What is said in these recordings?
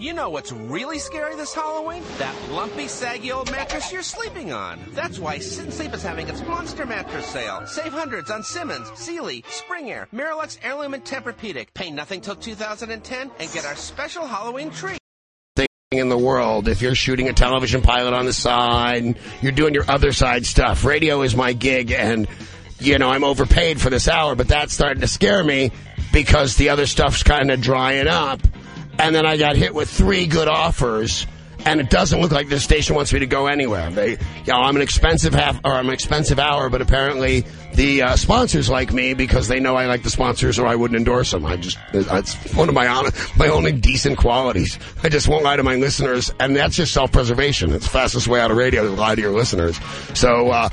You know what's really scary this Halloween? That lumpy, saggy old mattress you're sleeping on. That's why Sit Sleep is having its monster mattress sale. Save hundreds on Simmons, Sealy, Spring Air, Miralax Heirloom, and Tempur-Pedic. Pay nothing till 2010 and get our special Halloween treat in the world if you're shooting a television pilot on the side you're doing your other side stuff radio is my gig and you know i'm overpaid for this hour but that's starting to scare me because the other stuff's kind of drying up and then i got hit with three good offers and it doesn't look like this station wants me to go anywhere. They, you know, I'm an expensive half or I'm an expensive hour, but apparently the uh, sponsors like me because they know I like the sponsors, or I wouldn't endorse them. I just that's one of my my only decent qualities. I just won't lie to my listeners, and that's just self preservation. It's the fastest way out of radio to lie to your listeners. So uh,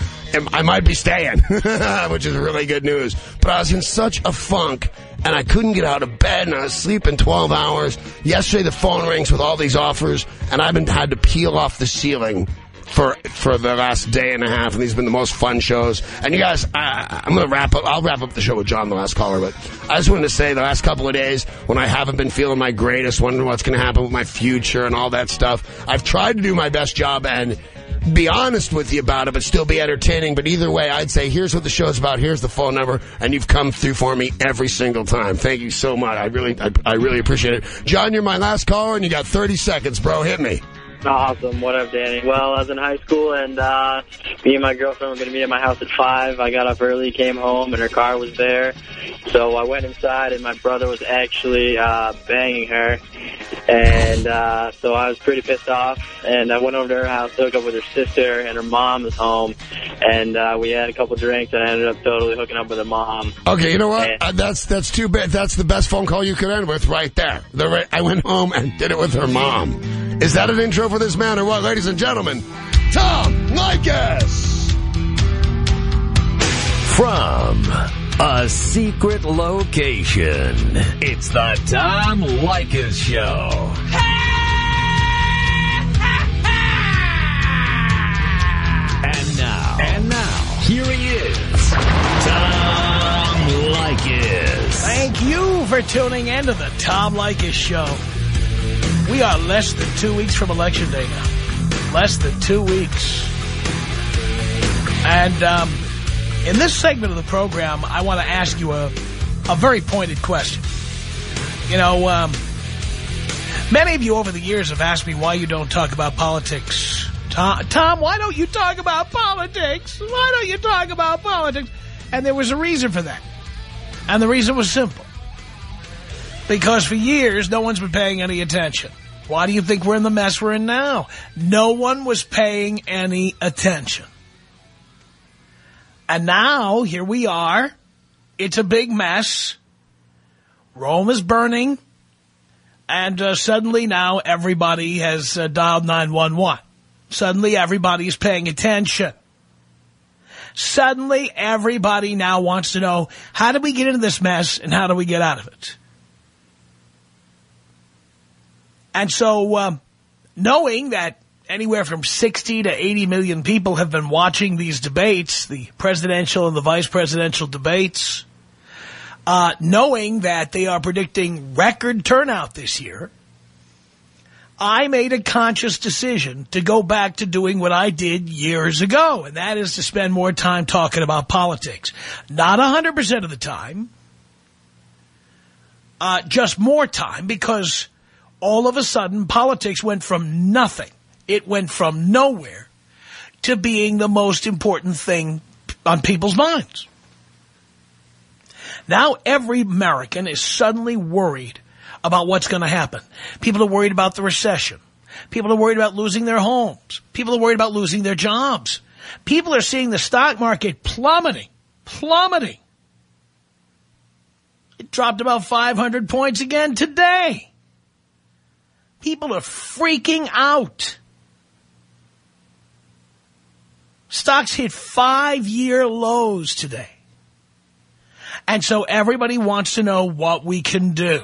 I might be staying, which is really good news. But I was in such a funk and I couldn't get out of bed, and I was sleeping 12 hours. Yesterday, the phone rings with all these offers, and I've been had to peel off the ceiling for for the last day and a half, and these have been the most fun shows. And you guys, I, I'm going to wrap up. I'll wrap up the show with John, the last caller, but I just wanted to say the last couple of days when I haven't been feeling my greatest, wondering what's going to happen with my future and all that stuff, I've tried to do my best job and be honest with you about it, but still be entertaining. But either way, I'd say here's what the show's about. Here's the phone number, and you've come through for me every single time. Thank you so much. I really, I, I really appreciate it. John, you're my last caller, and you got 30 seconds, bro. Hit me. Awesome. What up, Danny? Well, I was in high school, and uh, me and my girlfriend were going to meet at my house at 5. I got up early, came home, and her car was there. So I went inside, and my brother was actually uh, banging her. And uh, so I was pretty pissed off, and I went over to her house, hooked up with her sister, and her mom was home. And uh, we had a couple drinks, and I ended up totally hooking up with her mom. Okay, you know what? Uh, that's that's too bad. That's the best phone call you could end with right there. The, I went home and did it with her mom. Is that an intro for this man or what? Ladies and gentlemen, Tom Leykis! From a secret location, it's the Tom Leykis Show. And now, and now, here he is, Tom Leykis. Thank you for tuning in to the Tom Leykis Show. We are less than two weeks from Election Day now. Less than two weeks. And um, in this segment of the program, I want to ask you a, a very pointed question. You know, um, many of you over the years have asked me why you don't talk about politics. Tom, Tom, why don't you talk about politics? Why don't you talk about politics? And there was a reason for that. And the reason was simple. Because for years, no one's been paying any attention. Why do you think we're in the mess we're in now? No one was paying any attention. And now, here we are. It's a big mess. Rome is burning. And uh, suddenly now everybody has uh, dialed 911. Suddenly everybody is paying attention. Suddenly everybody now wants to know, how do we get into this mess and how do we get out of it? And so, um, knowing that anywhere from 60 to 80 million people have been watching these debates, the presidential and the vice presidential debates, uh, knowing that they are predicting record turnout this year, I made a conscious decision to go back to doing what I did years ago, and that is to spend more time talking about politics. Not 100% of the time, uh, just more time, because all of a sudden politics went from nothing, it went from nowhere to being the most important thing on people's minds. Now every American is suddenly worried about what's going to happen. People are worried about the recession. People are worried about losing their homes. People are worried about losing their jobs. People are seeing the stock market plummeting, plummeting. It dropped about 500 points again today. People are freaking out. Stocks hit five-year lows today. And so everybody wants to know what we can do.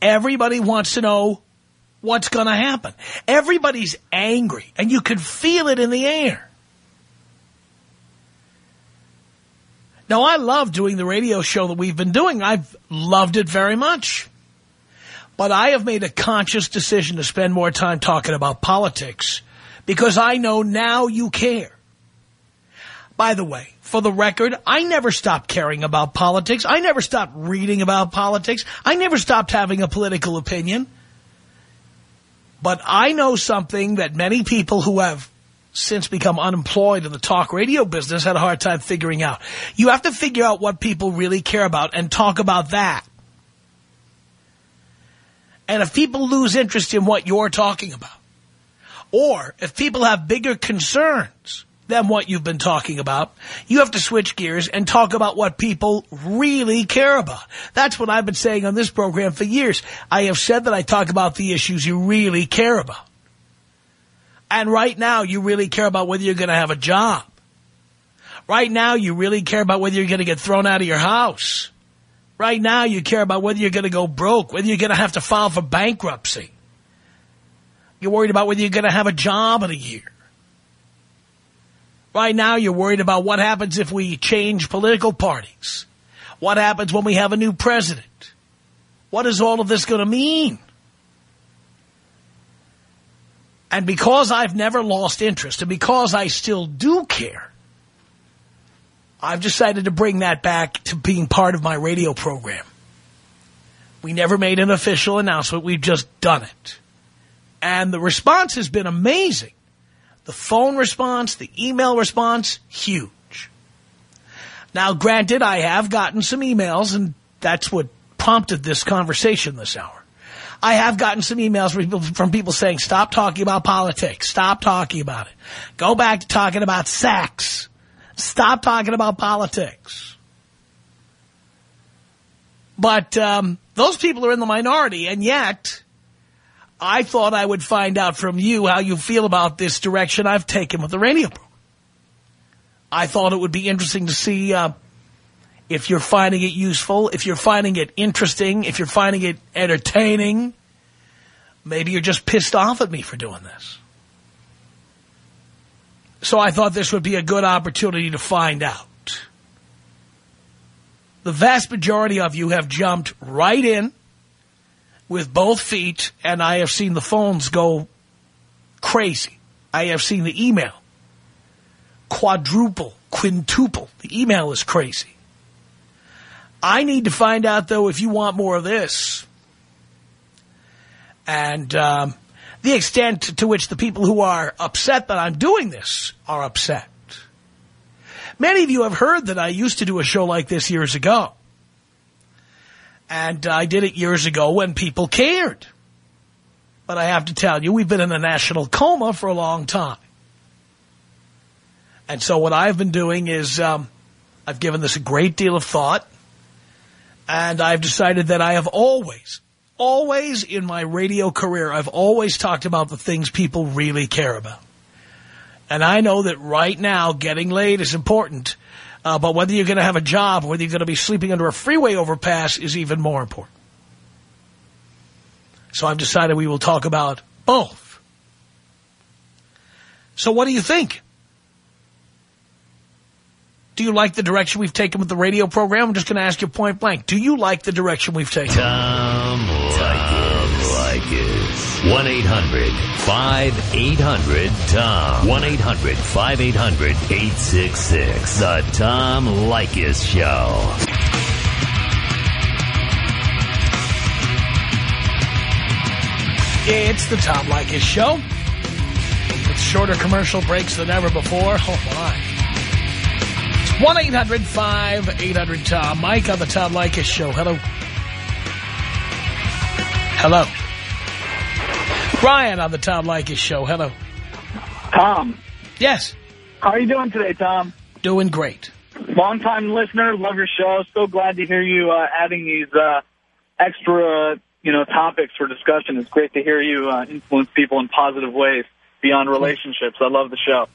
Everybody wants to know what's going to happen. Everybody's angry, and you can feel it in the air. Now, I love doing the radio show that we've been doing. I've loved it very much. But I have made a conscious decision to spend more time talking about politics because I know now you care. By the way, for the record, I never stopped caring about politics. I never stopped reading about politics. I never stopped having a political opinion. But I know something that many people who have since become unemployed in the talk radio business had a hard time figuring out. You have to figure out what people really care about and talk about that. And if people lose interest in what you're talking about, or if people have bigger concerns than what you've been talking about, you have to switch gears and talk about what people really care about. That's what I've been saying on this program for years. I have said that I talk about the issues you really care about. And right now, you really care about whether you're going to have a job. Right now, you really care about whether you're going to get thrown out of your house. Right now, you care about whether you're going to go broke, whether you're going to have to file for bankruptcy. You're worried about whether you're going to have a job in a year. Right now, you're worried about what happens if we change political parties. What happens when we have a new president? What is all of this going to mean? And because I've never lost interest and because I still do care, I've decided to bring that back to being part of my radio program. We never made an official announcement. We've just done it. And the response has been amazing. The phone response, the email response, huge. Now, granted, I have gotten some emails, and that's what prompted this conversation this hour. I have gotten some emails from people, from people saying, stop talking about politics. Stop talking about it. Go back to talking about sex. Stop talking about politics. But um, those people are in the minority, and yet I thought I would find out from you how you feel about this direction I've taken with the radio program. I thought it would be interesting to see uh, if you're finding it useful, if you're finding it interesting, if you're finding it entertaining, maybe you're just pissed off at me for doing this. So I thought this would be a good opportunity to find out. The vast majority of you have jumped right in with both feet, and I have seen the phones go crazy. I have seen the email quadruple, quintuple. The email is crazy. I need to find out, though, if you want more of this. And um, the extent to which the people who are upset that I'm doing this are upset. Many of you have heard that I used to do a show like this years ago. And I did it years ago when people cared. But I have to tell you, we've been in a national coma for a long time. And so what I've been doing is um, I've given this a great deal of thought. And I've decided that I have always, always in my radio career, I've always talked about the things people really care about. And I know that right now getting laid is important, uh, but whether you're going to have a job, whether you're going to be sleeping under a freeway overpass is even more important. So I've decided we will talk about both. So what do you think? Do you like the direction we've taken with the radio program? I'm just going to ask you point blank. Do you like the direction we've taken? Tom Leykis. 1-800-5800-TOM. 1-800-5800-866. The Tom Leykis Show. It's the Tom Leykis Show. With shorter commercial breaks than ever before. Oh, my. It's 1-800-5800-TOM. Mike on the Tom Leykis Show. Hello. Hello. Brian on the Tom Leykis Show. Hello. Tom, Yes. how are you doing today, Tom? Doing great. Long-time listener, love your show. So glad to hear you uh, adding these uh, extra, you know, topics for discussion. It's great to hear you uh, influence people in positive ways beyond relationships. I love the show.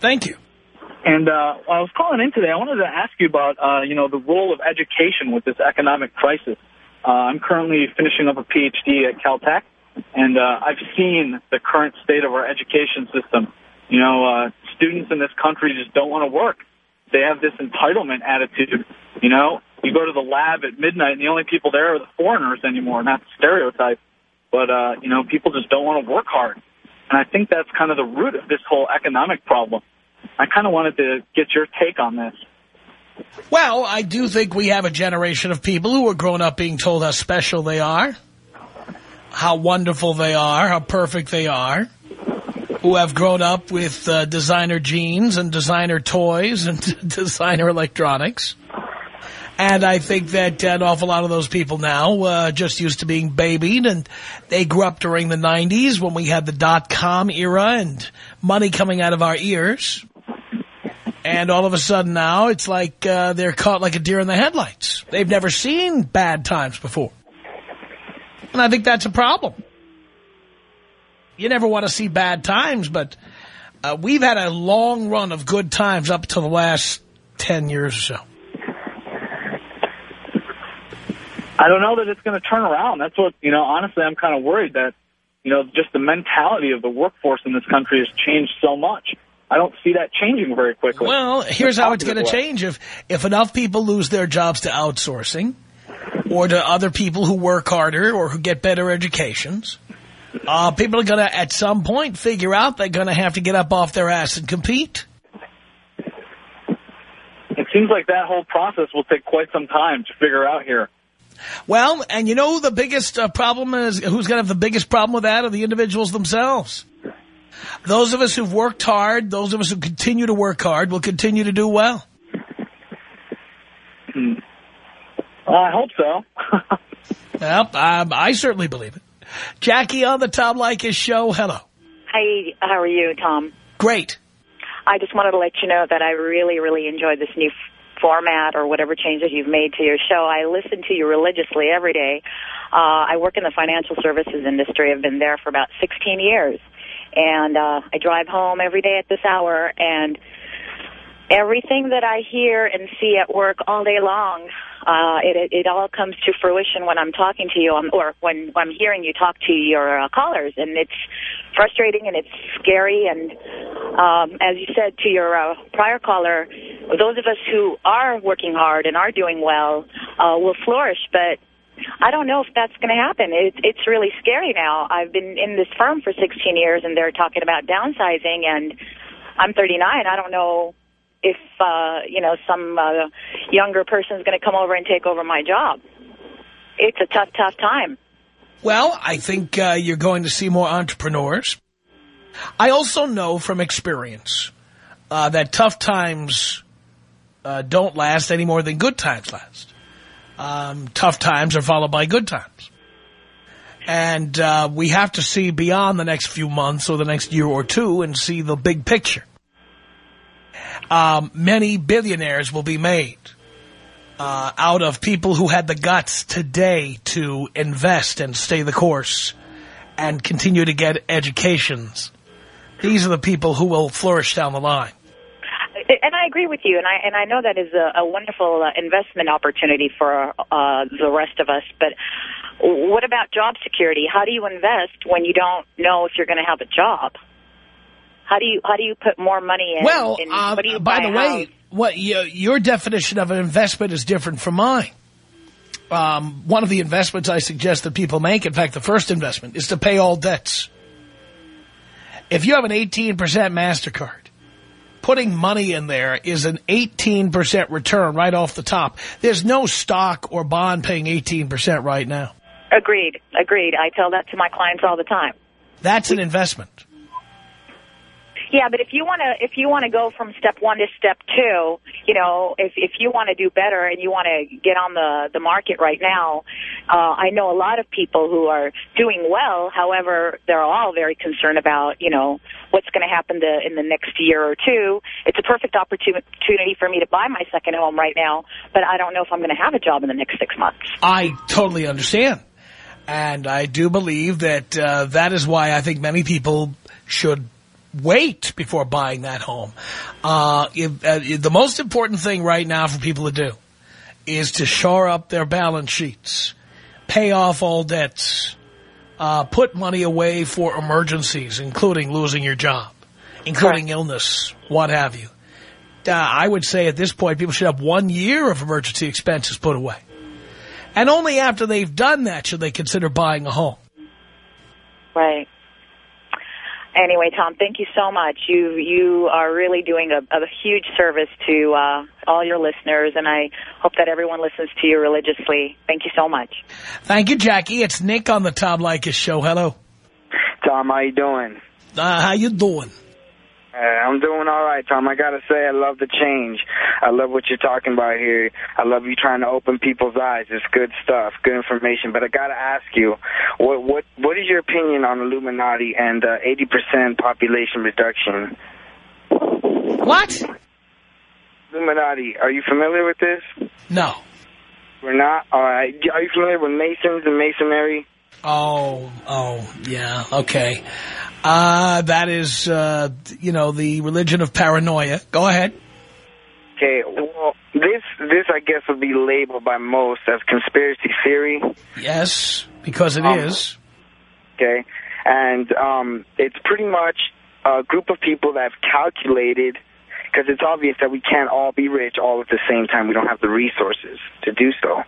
Thank you. And uh, I was calling in today. I wanted to ask you about, uh, you know, the role of education with this economic crisis. Uh, I'm currently finishing up a PhD at Caltech, and uh, I've seen the current state of our education system. You know, uh, students in this country just don't want to work. They have this entitlement attitude. You know, you go to the lab at midnight, and the only people there are the foreigners anymore, not the stereotype. but uh, you know, people just don't want to work hard, and I think that's kind of the root of this whole economic problem. I kind of wanted to get your take on this. Well, I do think we have a generation of people who are grown up being told how special they are, how wonderful they are, how perfect they are, who have grown up with uh, designer jeans and designer toys and designer electronics. And I think that an awful lot of those people now uh, just used to being babied, and they grew up during the 90s when we had the dot-com era and money coming out of our ears. And all of a sudden now, it's like uh, they're caught like a deer in the headlights. They've never seen bad times before. And I think that's a problem. You never want to see bad times, but uh, we've had a long run of good times up to the last 10 years or so. I don't know that it's going to turn around. That's what, you know, honestly, I'm kind of worried that, you know, just the mentality of the workforce in this country has changed so much. I don't see that changing very quickly. Well, here's how it's going to change. If, if enough people lose their jobs to outsourcing or to other people who work harder or who get better educations, uh, people are going to, at some point, figure out they're going to have to get up off their ass and compete. It seems like that whole process will take quite some time to figure out here. Well, and you know the biggest uh, problem is, who's going to have the biggest problem with that are the individuals themselves. Those of us who've worked hard, those of us who continue to work hard, will continue to do well. Hmm. Well, I hope so. well, um, I certainly believe it. Jackie on the Tom Leykis show. Hello. Hi, how are you, Tom? Great. I just wanted to let you know that I really, really enjoyed this new format or whatever changes you've made to your show. I listen to you religiously every day. Uh, I work in the financial services industry. I've been there for about 16 years. And uh, I drive home every day at this hour, and everything that I hear and see at work all day long, uh, it, it, all comes to fruition when I'm talking to you, um, or when, when I'm hearing you talk to your uh, callers, and it's frustrating and it's scary. And um, as you said to your uh, prior caller, those of us who are working hard and are doing well uh, will flourish, but I don't know if that's going to happen. It, it's really scary now. I've been in this firm for 16 years, and they're talking about downsizing, and I'm 39. I don't know if, uh, you know, some uh, younger person is going to come over and take over my job. It's a tough, tough time. Well, I think uh, you're going to see more entrepreneurs. I also know from experience uh, that tough times uh, don't last any more than good times last um, tough times are followed by good times. And uh, we have to see beyond the next few months or the next year or two and see the big picture. Um, many billionaires will be made uh, out of people who had the guts today to invest and stay the course and continue to get educations. These are the people who will flourish down the line. And I agree with you, and I and I know that is a, a wonderful uh, investment opportunity for uh, the rest of us. But what about job security? How do you invest when you don't know if you're going to have a job? How do you how do you put more money in? Well, in, uh, by the way, what you, your definition of an investment is different from mine. Um, one of the investments I suggest that people make, in fact, the first investment, is to pay all debts. If you have an 18% MasterCard, putting money in there is an 18% return right off the top. There's no stock or bond paying 18% right now. Agreed. Agreed. I tell that to my clients all the time. That's an investment. Yeah, but if you want to if you want to go from step one to step two, you know, if if you want to do better and you want to get on the the market right now, uh, I know a lot of people who are doing well. However, they're all very concerned about you know what's going to happen to, in the next year or two. It's a perfect opportunity for me to buy my second home right now, but I don't know if I'm going to have a job in the next six months. I totally understand. And I do believe that uh, that is why I think many people should wait before buying that home. Uh, if, uh, the most important thing right now for people to do is to shore up their balance sheets, pay off all debts, uh, put money away for emergencies, including losing your job, including Correct. illness, what have you. Uh, I would say at this point people should have one year of emergency expenses put away. And only after they've done that should they consider buying a home. Right. Anyway, Tom, thank you so much. You you are really doing a, a huge service to uh, all your listeners, and I hope that everyone listens to you religiously. Thank you so much. Thank you, Jackie. It's Nick on the Tom Leykis show. Hello. Tom, how you doing? Uh, how you doing? Uh, I'm doing all right, Tom. I gotta say, I love the change. I love what you're talking about here. I love you trying to open people's eyes. It's good stuff, good information. But I gotta ask you, what what what is your opinion on Illuminati and uh, 80% population reduction? What? Illuminati, are you familiar with this? No. We're not. All right. Are you familiar with Masons and Masonry? Oh, oh, yeah, okay. Uh, that is, uh, you know, the religion of paranoia. Go ahead. Okay, well, this, this I guess would be labeled by most as conspiracy theory. Yes, because it Um, is. Okay, and um, it's pretty much a group of people that have calculated, because it's obvious that we can't all be rich all at the same time. We don't have the resources to do so.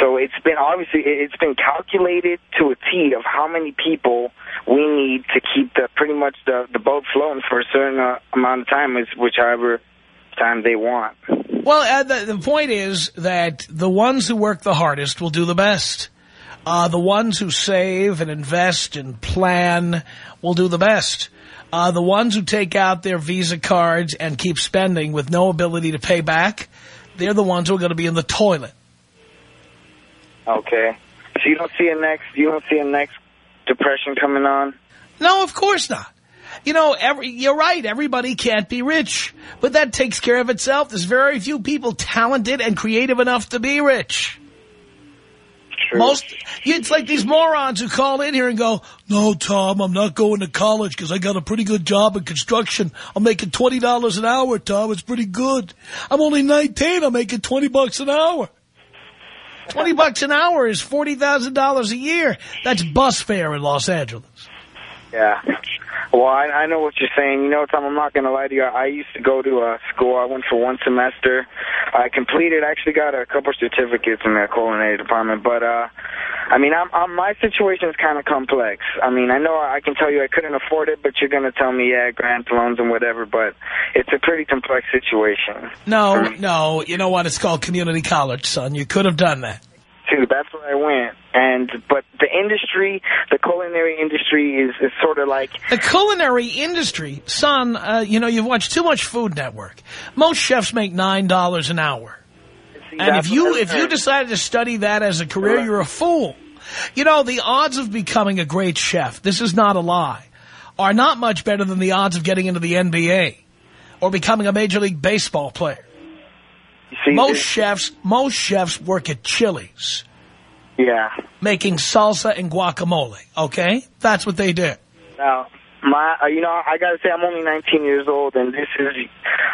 So it's been obviously it- it's been calculated to a T of how many people we need to keep the pretty much the the boat floating for a certain uh, amount of time, is whichever time they want. Well, uh, the, the point is that the ones who work the hardest will do the best. Uh, the ones who save and invest and plan will do the best. Uh, the ones who take out their Visa cards and keep spending with no ability to pay back, they're the ones who are going to be in the toilet. Okay, so you don't see a next you don't see a next depression coming on. No, of course not. You know, every, you're right. Everybody can't be rich. But that takes care of itself. There's very few people talented and creative enough to be rich. True. Most, it's like these morons who call in here and go, no, Tom, I'm not going to college because I got a pretty good job in construction. I'm making $20 an hour, Tom. It's pretty good. I'm only 19. I'm making 20 bucks an hour. 20 bucks an hour is $40,000 a year. That's bus fare in Los Angeles. Yeah. Well, I, I know what you're saying. You know, Tom, I'm not going to lie to you. I used to go to uh, school. I went for one semester. I completed, I actually got a couple certificates in the culinary department. But, uh, I mean, I'm, I'm, my situation is kind of complex. I mean, I know I can tell you I couldn't afford it, but you're going to tell me, yeah, grant loans and whatever. But it's a pretty complex situation. No, no. You know what? It's called community college, son. You could have done that. Too. That's where I went. And but the industry, the culinary industry, is, is sort of like The culinary industry, son, uh, you know, you've watched too much Food Network. Most chefs make $9 an hour. see, And if you if you decided to study that as a career, Right. you're a fool. You know, the odds of becoming a great chef, this is not a lie, are not much better than the odds of getting into the NBA or becoming a Major League Baseball player. See, Most chefs, most chefs work at Chili's yeah. making salsa and guacamole, okay? That's what they do. Now, my, uh, you know, I gotta say, I'm only 19 years old, and this is,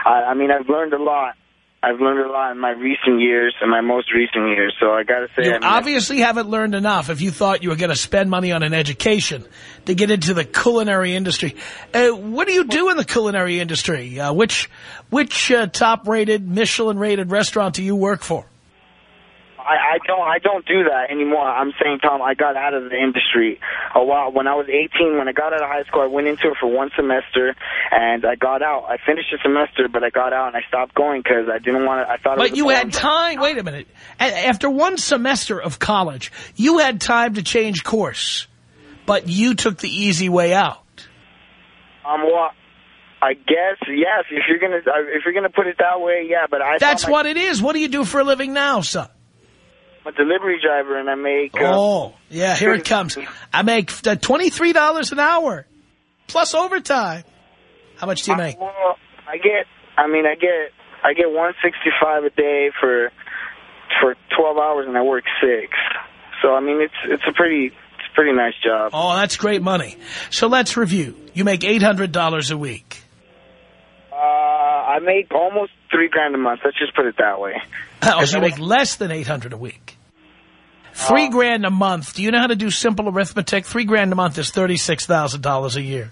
I, I mean, I've learned a lot. I've learned a lot in my recent years, in my most recent years. So I gotta say, You I mean, obviously haven't learned enough if you thought you were going to spend money on an education to get into the culinary industry. Uh, what do you do in the culinary industry? Uh, which which uh, top-rated, Michelin-rated restaurant do you work for? I, I don't, I don't do that anymore. I'm saying, Tom, I got out of the industry a while. When I was 18, when I got out of high school, I went into it for one semester, and I got out. I finished the semester, but I got out and I stopped going because I didn't want to. I thought. it was But you had time. Wait a minute. A- After one semester of college, you had time to change course, but you took the easy way out. Um, well, I guess yes. If you're gonna, uh, if you're gonna put it that way, yeah. But I. That's what it is. What do you do for a living now, son? A delivery driver, and I make. Uh, Oh, yeah, here it comes. I make uh, $23 an hour, plus overtime. How much do you make? Well, I get. I mean, I get. I get 165 a day for for 12 hours, and I work six. So I mean, it's it's a pretty it's a pretty nice job. Oh, that's great money. So let's review. You make $800 a week. Uh, I make almost three grand a month. Let's just put it that way. Oh, so you make less than 800 a week. Three grand a month. Do you know how to do simple arithmetic? Three grand a month is $36,000 a year.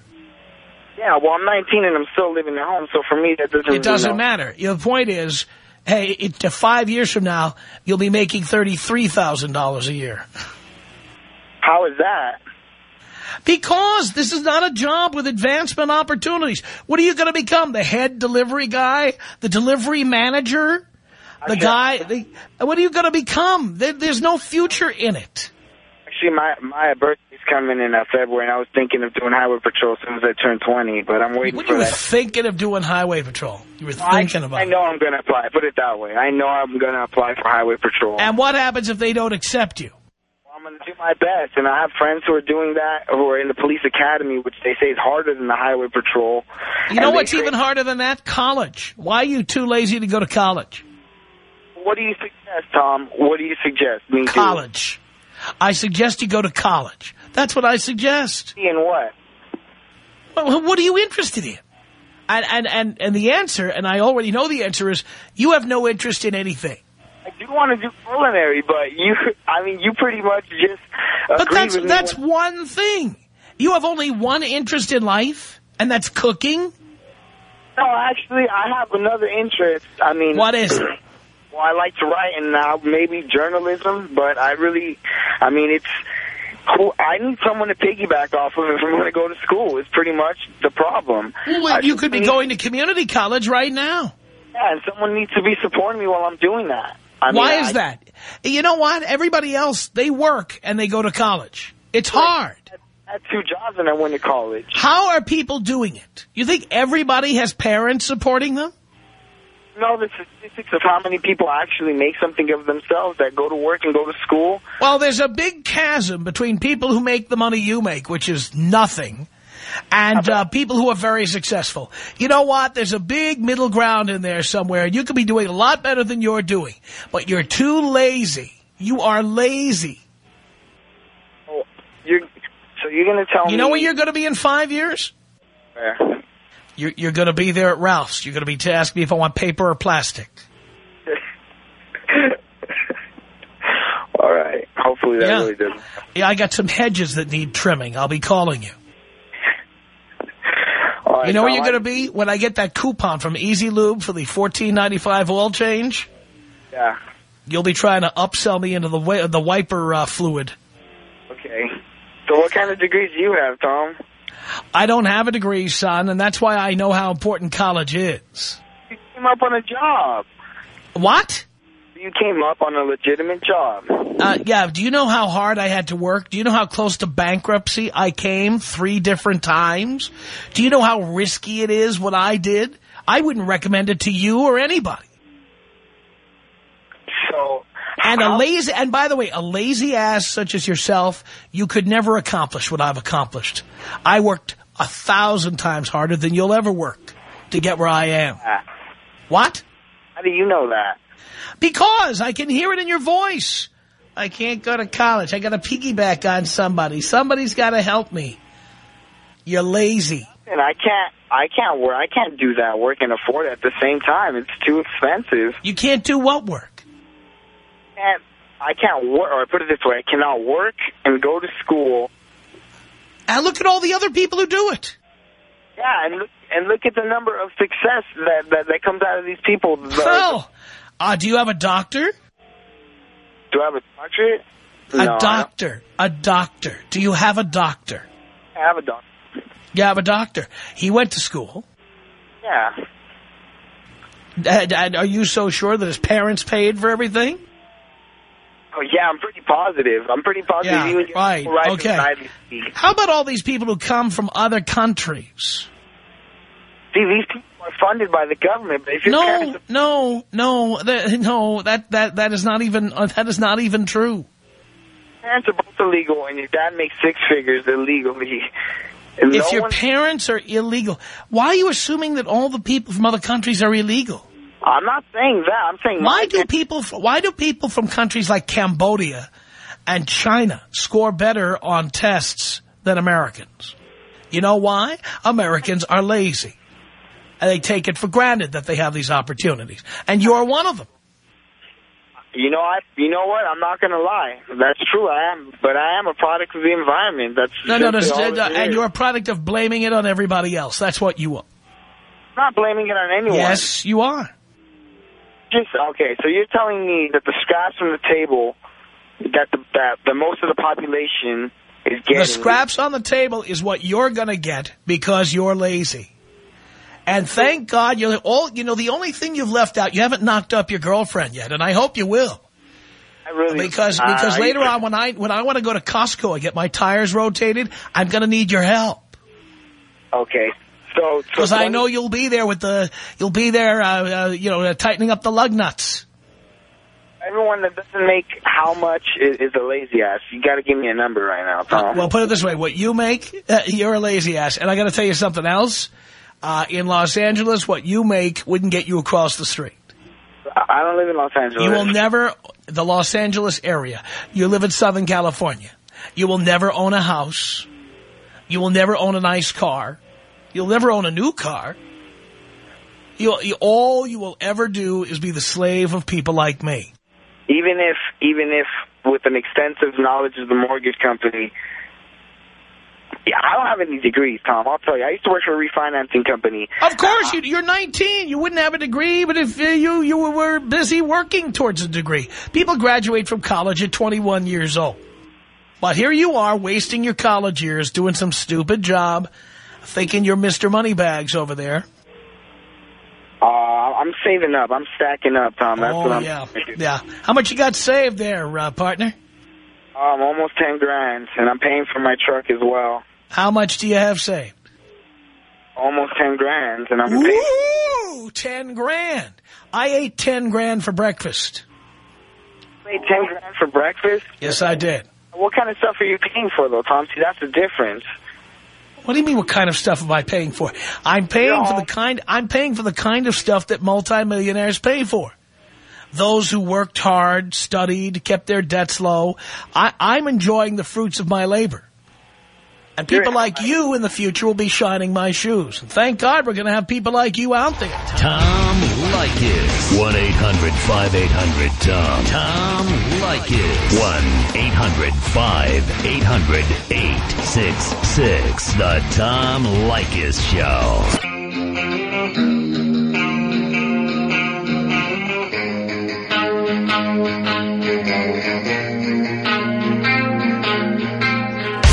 Yeah. Well, I'm 19 and I'm still living at home, so for me that doesn't. It doesn't matter. The point is, hey, it, to five years from now, you'll be making $33,000 a year. How is that? Because this is not a job with advancement opportunities. What are you going to become? The head delivery guy? The delivery manager? The guy? The, what are you going to become? There, there's no future in it. Actually, my my birthday's coming in uh, February, and I was thinking of doing highway patrol as soon as I turn 20, but I'm waiting what for you were that. thinking of doing highway patrol, you were I, thinking about I it. know I'm going to apply. Put it that way. I know I'm going to apply for highway patrol. And what happens if they don't accept you? I'm going to do my best, and I have friends who are doing that, who are in the police academy, which they say is harder than the highway patrol. You know what's even harder than that? College. Why are you too lazy to go to college? What do you suggest, Tom? What do you suggest? Me do? College. I suggest you go to college. That's what I suggest. In what? Well, what are you interested in? And, and, and, and the answer, and I already know the answer is, you have no interest in anything. I do want to do culinary, but you, I mean, you pretty much just But that's, me that's one thing. You have only one interest in life, and that's cooking? No, actually, I have another interest. I mean, What is it? Well, I like to write, and now maybe journalism, but I really, I mean, it's. cool. I need someone to piggyback off of if I'm going to go to school. It's pretty much the problem. Well, I you could be going to community college right now. Yeah, and someone needs to be supporting me while I'm doing that. I mean, Why I- is that? You know what? Everybody else, they work and they go to college. It's hard. I had two jobs and I went to college. How are people doing it? You think everybody has parents supporting them? No, the statistics of how many people actually make something of themselves that go to work and go to school. Well, there's a big chasm between people who make the money you make, which is nothing, and uh, people who are very successful. You know what? There's a big middle ground in there somewhere. You could be doing a lot better than you're doing, but you're too lazy. You are lazy. Oh, you're, so you're going to tell me... You know where you're going to be in five years? Where? You're, you're going to be there at Ralph's. You're going to be to ask me if I want paper or plastic. All right. Hopefully that Yeah. really doesn't... Yeah, I got some hedges that need trimming. I'll be calling you. All right, You know where you're I- going to be? When I get that coupon from Easy Lube for the $14.95 oil change, Yeah. you'll be trying to upsell me into the the wiper uh, fluid. Okay. So what kind of degrees do you have, Tom? I don't have a degree, son, and that's why I know how important college is. You came up on a job. What? You came up on a legitimate job. Uh, yeah, do you know how hard I had to work? Do you know how close to bankruptcy I came three different times? Do you know how risky it is what I did? I wouldn't recommend it to you or anybody. So... And a lazy, and by the way, a lazy ass such as yourself, you could never accomplish what I've accomplished. I worked a thousand times harder than you'll ever work to get where I am. Ah. What? How do you know that? Because I can hear it in your voice. I can't go to college. I got to piggyback on somebody. Somebody's got to help me. You're lazy. And I can't, I can't work. I can't do that work and afford it at the same time. It's too expensive. You can't do what work? Can't, I can't work. Or put it this way: I cannot work and go to school. And look at all the other people who do it. Yeah, and look, and look at the number of success that that, that comes out of these people. Hell, uh, do you have a doctor? do I have a doctorate? A no, don't doctor. A doctor. Do you have a doctor? I have a doctor. You have a doctor. He went to school. Yeah. And, and are you so sure that his parents paid for everything? Oh yeah, I'm pretty positive. I'm pretty positive. Yeah, you and your right, people okay. How about all these people who come from other countries? See, these people are funded by the government, but if your No, no, no, that, no. That that that is not even uh, that is not even true. parents are both illegal and your dad makes six figures illegally. If no your parents are illegal, why are you assuming that all the people from other countries are illegal? I'm not saying that. I'm saying Why do people why do people from countries like Cambodia and China score better on tests than Americans? You know why? Americans are lazy. And they take it for granted that they have these opportunities. And you're one of them. You know, I. You know what? I'm not going to lie. That's true. I am, but I am a product of the environment. That's No, no, no. simply all no, And is. you're a product of blaming it on everybody else. That's what you are. I'm not blaming it on anyone. Yes, you are. Just okay. So you're telling me that the scraps from the table, that the that the most of the population is getting... The scraps on the table is what you're going to get because you're lazy. And thank God, you all you know, the only thing you've left out, you haven't knocked up your girlfriend yet, and I hope you will. I really, Because uh, because later on, when I when I want to go to Costco and get my tires rotated, I'm going to need your help. Okay. So, Because I know you'll be there with the, you'll be there, uh, uh, you know, uh, tightening up the lug nuts. everyone that doesn't make how much is, is a lazy ass. You got to give me a number right now, Tom. Well, put it this way: what you make, uh, you're a lazy ass. And I got to tell you something else. Uh, in Los Angeles, what you make wouldn't get you across the street. I I don't live in Los Angeles. You will never, the Los Angeles area. You live in Southern California. You will never own a house. You will never own a nice car. You'll never own a new car. You, you, all you will ever do is be the slave of people like me. even if even if with an extensive knowledge of the mortgage company. Yeah, I don't have any degrees, Tom. I'll tell you. I used to work for a refinancing company. Of course, you, you're 19. You wouldn't have a degree, but if uh, you you were busy working towards a degree, people graduate from college at 21 years old. But here you are, wasting your college years doing some stupid job, thinking you're Mr. Moneybags over there. Uh, I'm saving up. I'm stacking up, Tom. That's what oh I'm yeah, yeah. How much you got saved there, uh, partner? Um, almost 10 grand, and I'm paying for my truck as well. How much do you have saved? Almost 10 grand, and I'm paying... Ooh, 10 grand. I ate 10 grand for breakfast. Pay 10 grand for breakfast? Yes, I did. What kind of stuff are you paying for, though, Tom? See, that's the difference. What do you mean? What kind of stuff am I paying for? I'm paying for the kind. I'm paying for the kind of stuff that multimillionaires pay for. Those who worked hard, studied, kept their debts low. I, I'm enjoying the fruits of my labor. And people like you in the future will be shining my shoes. And thank God we're going to have people like you out there. Tom Leykis. 1-800-5800-TOM. Tom Leykis. 1-800-5800-866. The Tom Leykis Show.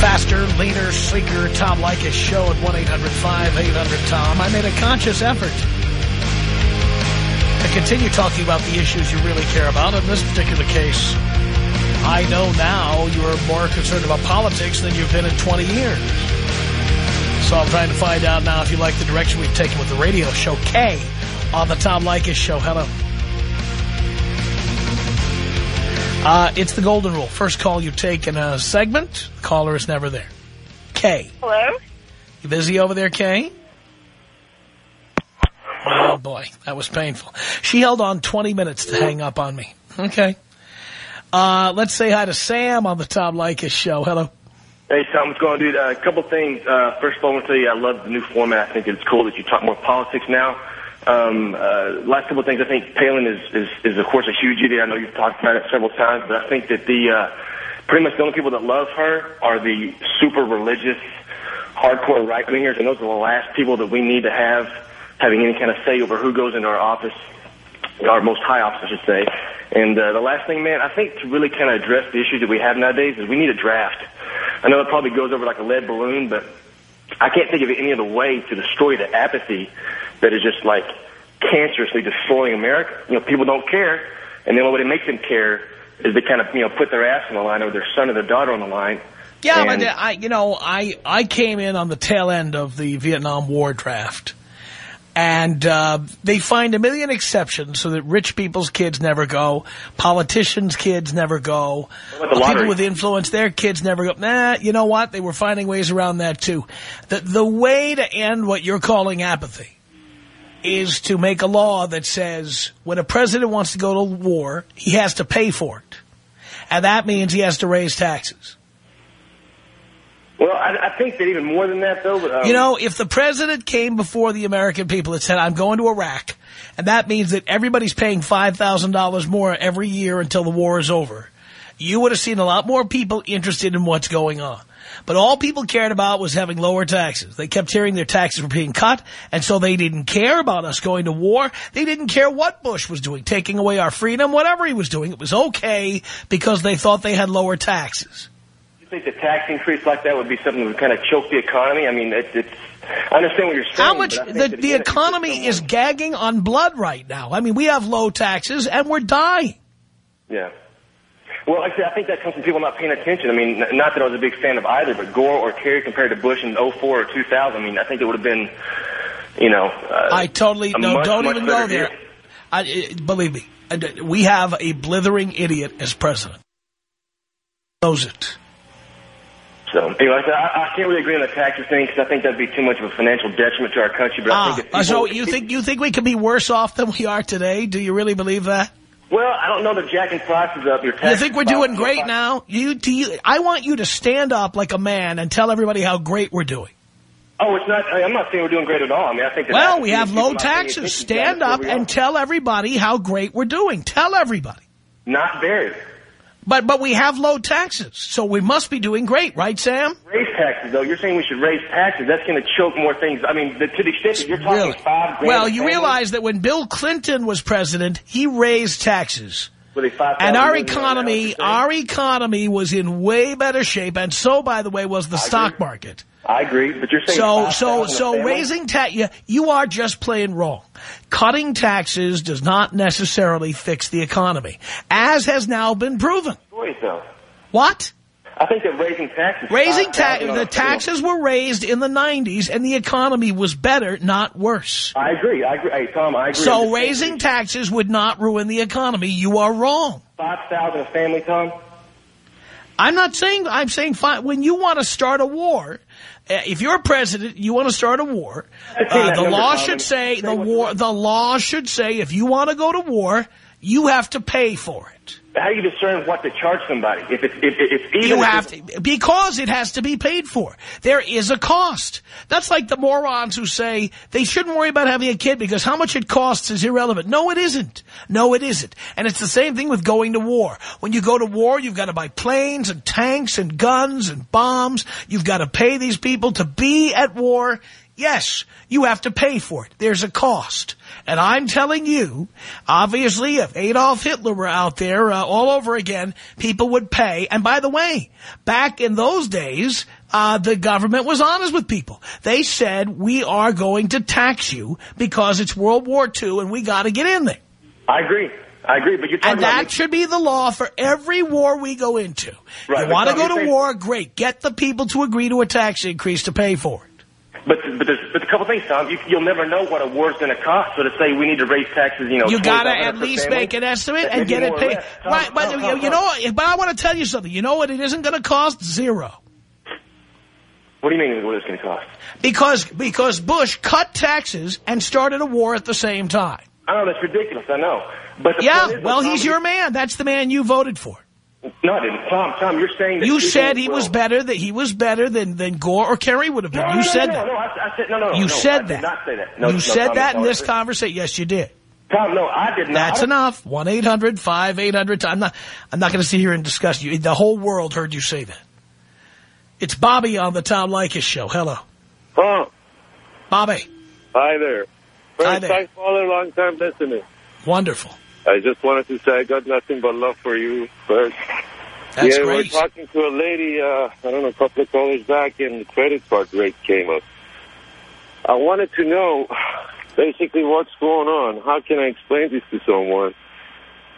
Faster, leaner, sleeker, Tom Leykis show at 1-800-5800-TOM. I made a conscious effort to continue talking about the issues you really care about. In this particular case, I know now you're more concerned about politics than you've been in 20 years. So I'm trying to find out now if you like the direction we've taken with the radio show K on the Tom Leykis show. Hello. Uh, it's the golden rule. First call you take in a segment, caller is never there. K. Hello? You busy over there, Kay? Oh, boy. That was painful. She held on 20 minutes to hang up on me. Okay. Uh, let's say hi to Sam on the Tom Leykis show. Hello. Hey, Tom, what's going on, dude? Uh, a couple things. Uh, first of all, I want to tell you I love the new format. I think it's cool that you talk more politics now. Um, uh, last couple of things, I think Palin is, is, is, of course, a huge idiot. I know you've talked about it several times, but I think that the uh, pretty much the only people that love her are the super religious, hardcore right-wingers, and those are the last people that we need to have having any kind of say over who goes into our office, our most high office, I should say. And uh, the last thing, man, I think to really kind of address the issues that we have nowadays is we need a draft. I know it probably goes over like a lead balloon, but I can't think of any other way to destroy the apathy that is just like cancerously destroying America. You know, people don't care, and the only way to make them care is to kind of, you know, put their ass on the line or their son or their daughter on the line. Yeah, And- but I, you know, I, I came in on the tail end of the Vietnam War draft. And uh, they find a million exceptions so that rich people's kids never go, politicians' kids never go, people with influence, their kids never go. Nah, you know what? They were finding ways around that too. The, the way to end what you're calling apathy is to make a law that says when a president wants to go to war, he has to pay for it. And that means he has to raise taxes. Well, I, I think that even more than that, though. But, um, You know, if the president came before the American people and said, I'm going to Iraq, and that means that everybody's paying $5,000 more every year until the war is over, you would have seen a lot more people interested in what's going on. But all people cared about was having lower taxes. They kept hearing their taxes were being cut, and so they didn't care about us going to war. They didn't care what Bush was doing, taking away our freedom, whatever he was doing. It was okay because they thought they had lower taxes. Think the tax increase like that would be something that would kind of choke the economy? I mean, it, it's. I understand what you're saying. How much but I think the the economy is gagging on blood right now. I mean, we have low taxes and we're dying. Yeah. Well, like I said, I think that comes from people not paying attention. I mean, not that I was a big fan of either, but Gore or Kerry compared to Bush in 04 or 2000, I mean, I think it would have been, you know, uh, I totally no. much, don't much even go there. I, believe me, we have a blithering idiot as president. Knows it. So, anyway, I, I, I can't really agree on the taxes thing because I think that'd be too much of a financial detriment to our country. But I Ah, think if uh, so you think you think we could be worse off than we are today? Do you really believe that? Well, I don't know that jacking prices up. Your tax You think we're doing great now? You, do you, I want you to stand up like a man and tell everybody how great we're doing. Oh, it's not. I- I'm not saying we're doing great at all. I mean, I think. Well, we have low taxes. Stand up and tell everybody how great we're doing. Tell everybody. Not very. But but we have low taxes, so we must be doing great, right, Sam? Raise taxes, though. You're saying we should raise taxes. That's going to choke more things. I mean, the, to the extent that you're talking Really? five grand. Well, you realize that when Bill Clinton was president, he raised taxes. with a five And our economy, our economy was in way better shape, and so, by the way, was the stock market. I agree, but you're saying So, so, so raising tax, you, you are just plain wrong. Cutting taxes does not necessarily fix the economy, as has now been proven. Though. What? I think that raising taxes. Raising 5,000 tax, on the taxes were raised in the 90s, and the economy was better, not worse. I agree. I agree. Hey, Tom, I agree. So raising taxes would not ruin the economy. You are wrong. five thousand a family, Tom. I'm not saying, I'm saying fine. when you want to start a war, if you're a president, you want to start a war, uh, the law should say, say the war, the law should say if you want to go to war, you have to pay for it. How do you discern what to charge somebody? If it's if, if, even You have to, because it has to be paid for. There is a cost. That's like the morons who say they shouldn't worry about having a kid because how much it costs is irrelevant. No, it isn't. No, it isn't. And it's the same thing with going to war. When you go to war, you've got to buy planes and tanks and guns and bombs. You've got to pay these people to be at war. Yes, you have to pay for it. There's a cost. And I'm telling you, obviously, if Adolf Hitler were out there uh, all over again, people would pay. And by the way, back in those days, uh, the government was honest with people. They said, we are going to tax you because it's World War II and we got to get in there. I agree. I agree, but you're talking And that should be the law for every war we go into. Right, you want to go to war? Great. Get the people to agree to a tax increase to pay for it. But but there's, but a couple things, Tom. You, you'll never know what a war's going to cost. So to say we need to raise taxes, you know, You got to at least family, make an estimate and get it paid. Tom, Right, but Tom, you, Tom, you know what? But I want to tell you something. You know what it isn't going to cost? Zero. What do you mean? What it's going to cost? Because because Bush cut taxes and started a war at the same time. I know that's ridiculous. I know, but the Yeah, well, he's your man. That's the man you voted for. No, I didn't. Tom, Tom, you're saying that You people said he will- was better. That he was better than than Gore or Kerry would have been. No, you no, said no, that. No, no, I, I said no, no. you no, said I that. Did not say that. No, you no, said Tom, that in this conversation. Yes, you did. Tom, no, I did not. That's enough. One eight hundred five eight hundred. I'm not. I'm not going to sit here and discuss you. The whole world heard you say that. It's Bobby on the Tom Leykis show. Hello, Oh, Bobby. hi there. First Hi there. time caller, long time listener. Wonderful. I just wanted to say I got nothing but love for you first. That's yeah, great. we're talking to a lady, uh, I don't know, a couple of callers back, and the credit card rate came up. I wanted to know basically what's going on. How can I explain this to someone?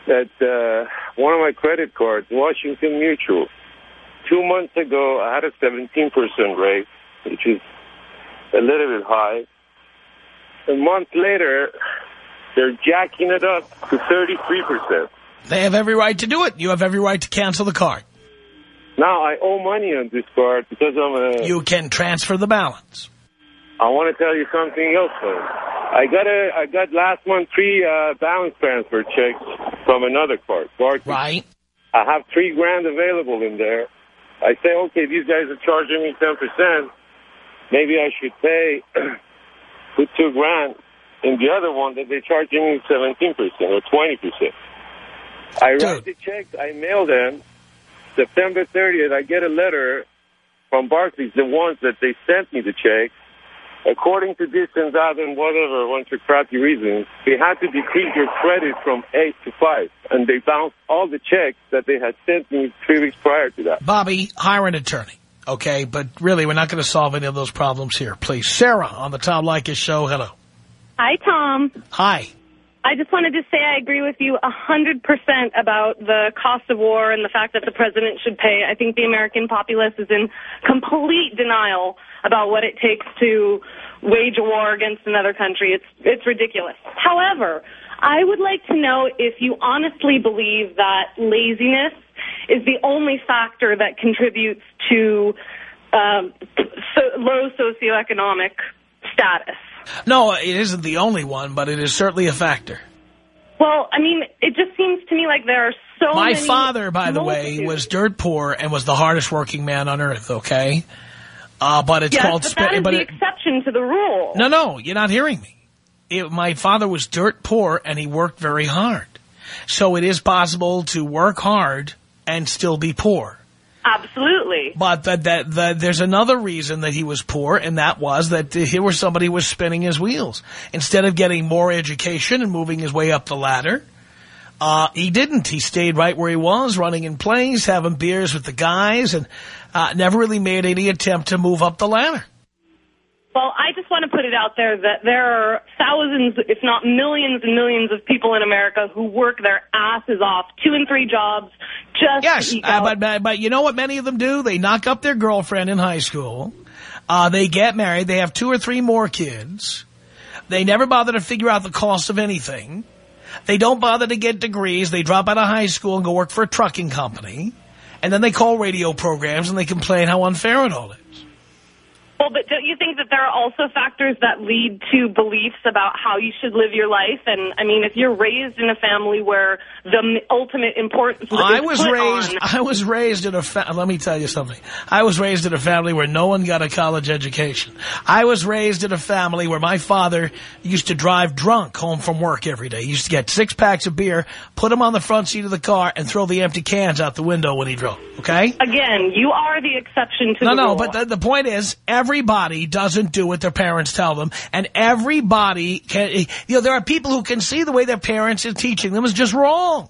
That uh, one of my credit cards, Washington Mutual, two months ago I had a 17% rate, which is a little bit high. A month later, they're jacking it up to 33%. They have every right to do it. You have every right to cancel the card. Now I owe money on this card because I'm a. You can transfer the balance. I want to tell you something else. Though. I got a. I got last month three uh, balance transfer checks from another card. Barclays. Right. I have three grand available in there. I say, okay, these guys are charging me ten percent. Maybe I should pay put two grand in the other one that they're charging me seventeen percent or twenty percent. I write the checks. I mail them. September 30th, I get a letter from Barclays, the ones that they sent me the check, according to this and that and whatever, a bunch of crappy reasons, they had to decrease your credit from 8 to 5. And they bounced all the checks that they had sent me three weeks prior to that. Bobby, hire an attorney. Okay, but really, we're not going to solve any of those problems here. Please. Sarah on the Tom Leykis show. Hello. Hi, Tom. Hi. I just wanted to say I agree with you 100% about the cost of war and the fact that the president should pay. I think the American populace is in complete denial about what it takes to wage a war against another country. It's, it's ridiculous. However, I would like to know if you honestly believe that laziness is the only factor that contributes to um, so low socioeconomic status. No, it isn't the only one, but it is certainly a factor. Well, I mean, it just seems to me like there are so My father, by the way, was dirt poor and was the hardest working man on earth, okay? Uh, but it's yes, called... but that is but the it- exception to the rule. No, no, you're not hearing me. It, my father was dirt poor and he worked very hard. So it is possible to work hard and still be poor. Absolutely. But that, that, that there's another reason that he was poor, and that was that here was somebody who was spinning his wheels. Instead of getting more education and moving his way up the ladder, uh, he didn't. He stayed right where he was, running in planes, having beers with the guys, and uh, never really made any attempt to move up the ladder. Well, I just want to put it out there that there are thousands, if not millions and millions of people in America who work their asses off, two and three jobs, just Yes, uh, but, but but you know what many of them do? They knock up their girlfriend in high school. Uh, they get married. They have two or three more kids. They never bother to figure out the cost of anything. They don't bother to get degrees. They drop out of high school and go work for a trucking company. And then they call radio programs and they complain how unfair it all is. Well, but don't you think that there are also factors that lead to beliefs about how you should live your life? And, I mean, if you're raised in a family where the ultimate importance is I was raised. on- I was raised in a. Fa let me tell you something. I was raised in a family where no one got a college education. I was raised in a family where my father used to drive drunk home from work every day. He used to get six packs of beer, put them on the front seat of the car, and throw the empty cans out the window when he drove. Okay. Again, you are the exception to No, the no, rule. but the, the point is, everybody doesn't do what their parents tell them, and everybody can. You know, there are people who can see the way their parents are teaching them is just wrong.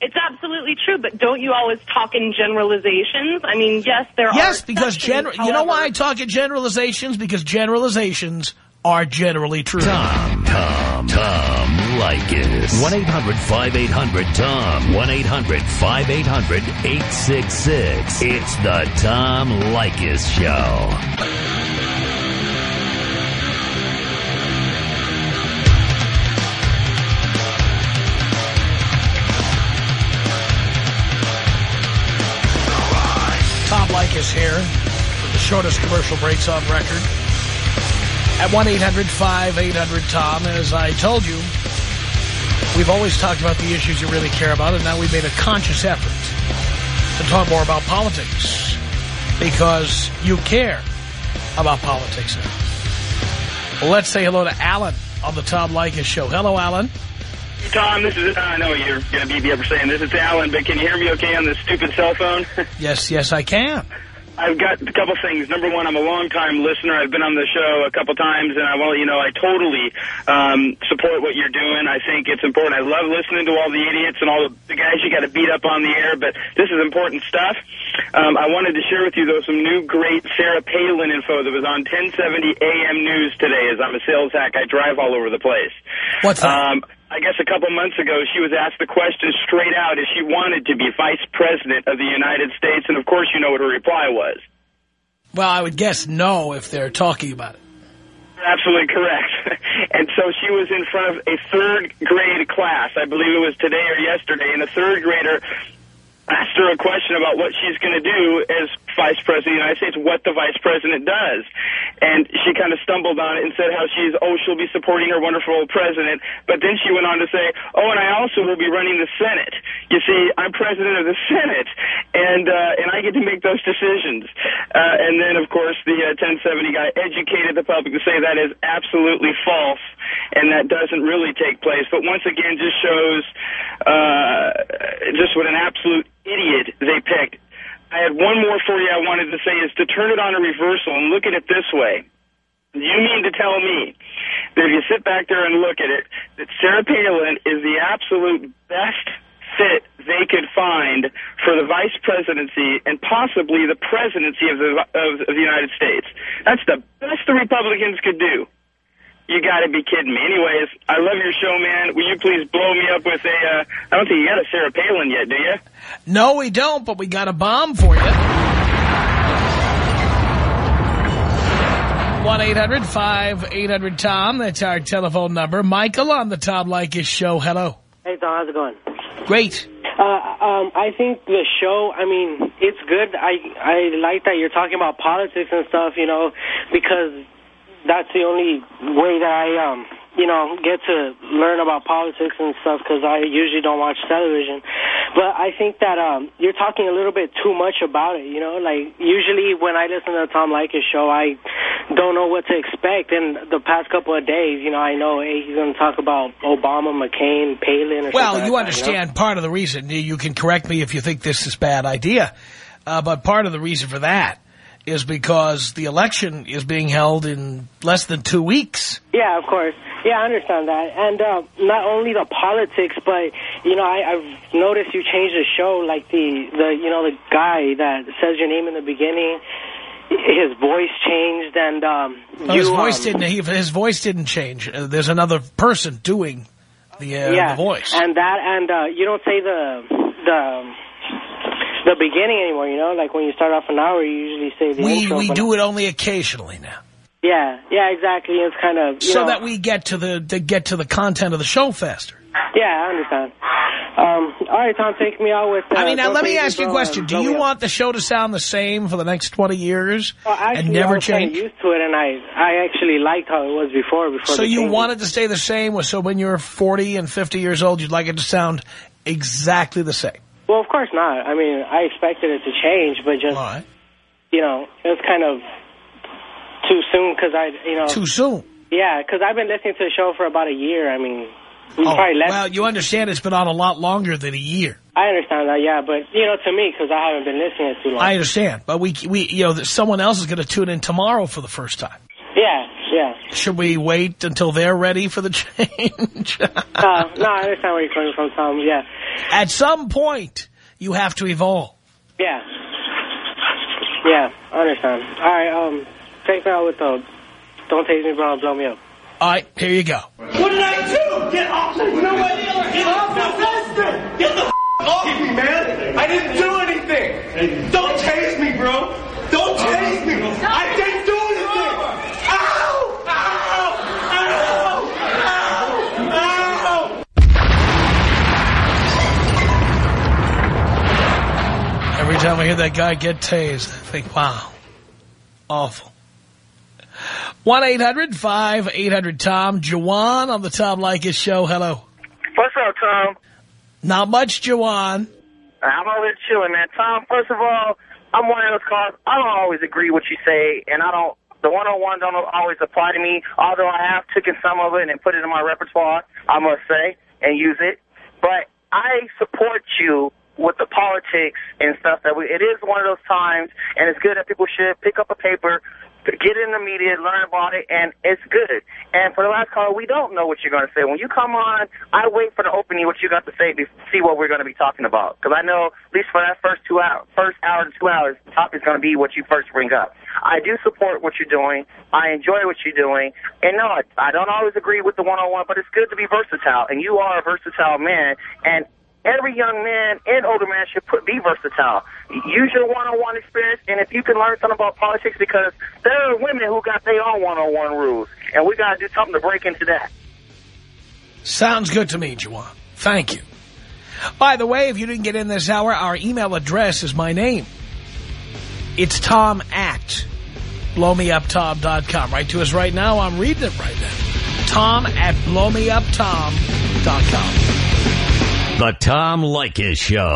It's absolutely true, but don't you always talk in generalizations? I mean, yes, there are Yes, because exceptions, gener- you know why I talk in generalizations? Because generalizations are generally true. Tom, Tom, Tom Leykis. 1-800-5800-TOM. 1-800-5800-866. It's the Tom Leykis Show. Tom Leykis here with the shortest commercial breaks on record. At 1-800-5800-TOM, as I told you, we've always talked about the issues you really care about, and now we've made a conscious effort to talk more about politics because you care about politics now. Let's say hello to Alan on the Tom Leykis show. Hello, Alan. Tom, this is, I know you're going to be ever saying this. It's Alan, but can you hear me okay on this stupid cell phone? Yes, yes, I can. I've got a couple things. Number one, I'm a long-time listener. I've been on the show a couple times, and I want to you know I totally um, support what you're doing. I think it's important. I love listening to all the idiots and all the guys you got to beat up on the air, but this is important stuff. Um, I wanted to share with you, though, some new great Sarah Palin info that was on 1070 AM News today. As I'm a sales hack, I drive all over the place. What's that? Um, I guess a couple months ago, she was asked the question straight out if she wanted to be vice president of the United States, and of course, you know what her reply was. Well, I would guess no if they're talking about it. Absolutely correct. and so she was in front of a third grade class. I believe it was today or yesterday, and the third grader asked her a question about what she's going to do as vice president of the United States, what the vice president does. And she kind of stumbled on it and said how she's, oh, she'll be supporting her wonderful president. But then she went on to say, oh, and I also will be running the Senate. You see, I'm president of the Senate, and uh, and I get to make those decisions. Uh, and then, of course, the uh, 1070 guy educated the public to say that is absolutely false, and that doesn't really take place. But once again, just shows uh, just what an absolute idiot they picked. I had one more for you I wanted to say is to turn it on a reversal and look at it this way. you mean to tell me that if you sit back there and look at it, that Sarah Palin is the absolute best fit they could find for the vice presidency and possibly the presidency of the, of, of the United States. That's the best the Republicans could do. You got to be kidding me. Anyways, I love your show, man. Will you please blow me up with a, uh, I don't think you got a Sarah Palin yet, do you? No, we don't, but we got a bomb for you. 1-800-5800-TOM. That's our telephone number. Michael on the Tom Leykis show. Hello. Hey, Tom. How's it going? Great. Uh, um, I think the show, I mean, it's good. I, I like that you're talking about politics and stuff, you know, because that's the only way that I, um, you know, get to learn about politics and stuff because I usually don't watch television. But I think that um, you're talking a little bit too much about it, you know? Like, usually when I listen to Tom Leykis show, I don't know what to expect. And the past couple of days, you know, I know, hey, he's going to talk about Obama, McCain, Palin, or Well, you like understand That, part of the reason. You can correct me if you think this is a bad idea. Uh, but part of the reason for that is because the election is being held in less than two weeks. Yeah, of course. Yeah, I understand that. And uh, not only the politics, but, you know, I, I've noticed you changed the show, like the, the, you know, the guy that says your name in the beginning, his voice changed, and um, Well, you, his voice um, didn't. He, his voice didn't change. Uh, there's another person doing the, uh, yeah, the voice. and that, and uh, you don't say the the the beginning anymore. You know, like when you start off an hour, you usually say the We intro. we do it only occasionally now, Yeah, yeah, exactly. It's kind of so know, that we get to the to get to the content of the show faster. Yeah, I understand. Um, all right, Tom, take me out with. Uh, I mean, now let me ask you a question: Do you want the show to sound the same for the next 20 years Well, actually, and never I change? used to it, and I I actually liked how it was before. Before So you changed want to stay the same? So when you're 40 and 50 years old, you'd like it to sound exactly the same? Well, of course not. I mean, I expected it to change, but just you know, it was kind of too soon because I you know Too soon. Yeah, because I've been listening to the show for about a year. I mean, Oh, probably less. well, you understand it's been on a lot longer than a year. I understand that, yeah, but you know, to me, because I haven't been listening it too long. I understand, but we we you know someone else is going to tune in tomorrow for the first time. yeah, yeah. Should we wait until they're ready for the change? uh, no, I understand where you're coming from, Tom. Yeah, At some point, you have to evolve. yeah, yeah. I understand. All right, um, take me out with the "Don't Taste Me, Bro, Blow Me Up." All right, here you go. What did I do? Get off! You know what? Get off the vest! Get the off me, man! I didn't do anything! Don't tase me, bro! Don't tase me! I didn't time I hear that guy get tased, I think, wow, awful. 1-800-5800-TOM. Jawan on the Tom Leykis show. Hello. What's up, Tom? Not much, Jawan. I'm over here chilling, man. Tom, first of all, I'm one of those cars. I don't always agree with what you say, and I don't. The one-on-one oh don't always apply to me. Although I have taken some of it and put it in my repertoire, I must say, and use it. But I support you with the politics and stuff. That we, it is one of those times, and it's good that people should pick up a paper, get in the media, learn about it, and it's good. And for the last call, we don't know what you're going to say. When you come on, I wait for the opening, what you got to say, to see what we're going to be talking about. Because I know, at least for that first two hours, first hour to two hours, the topic is going to be what you first bring up. I do support what you're doing. I enjoy what you're doing. And no, I, I don't always agree with the one-on-one, but it's good to be versatile. And you are a versatile man. And every young man and older man should put, be versatile. Use your one-on-one experience, and if you can learn something about politics, because there are women who got their own one-on-one rules, and we got to do something to break into that. Sounds good to me, Jawan. Thank you. By the way, if you didn't get in this hour, our email address is my name. It's tom at blowmeuptom.com. Write to us right now. I'm reading it right now. Tom at blowmeuptom.com. The Tom Leykis Show.